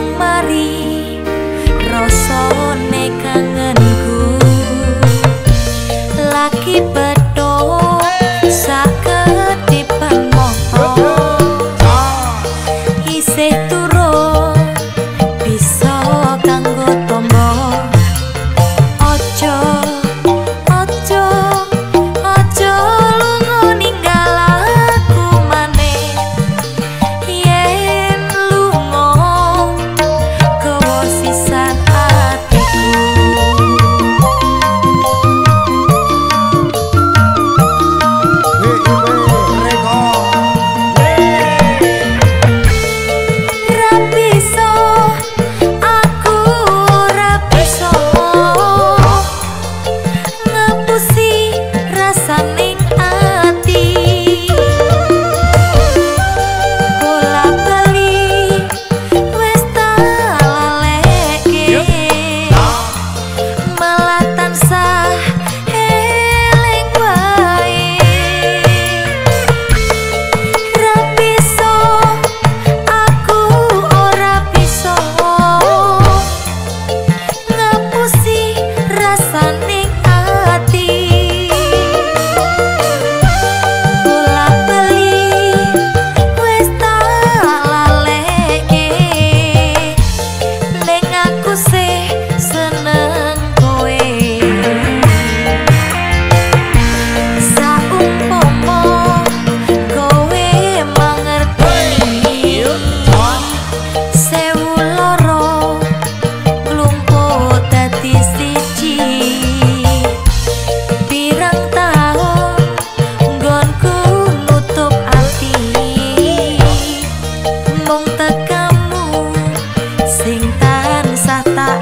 mari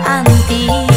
An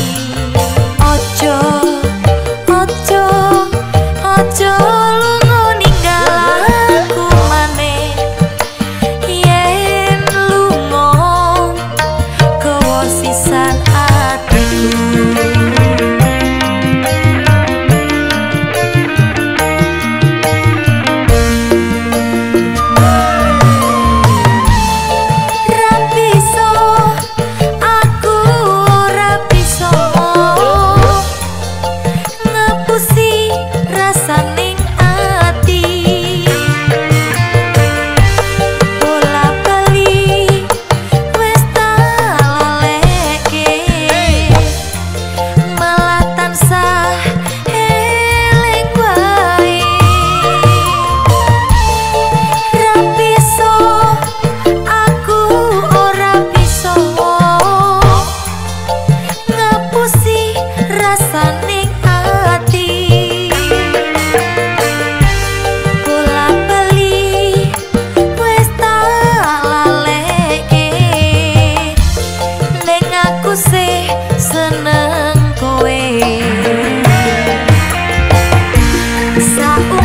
下。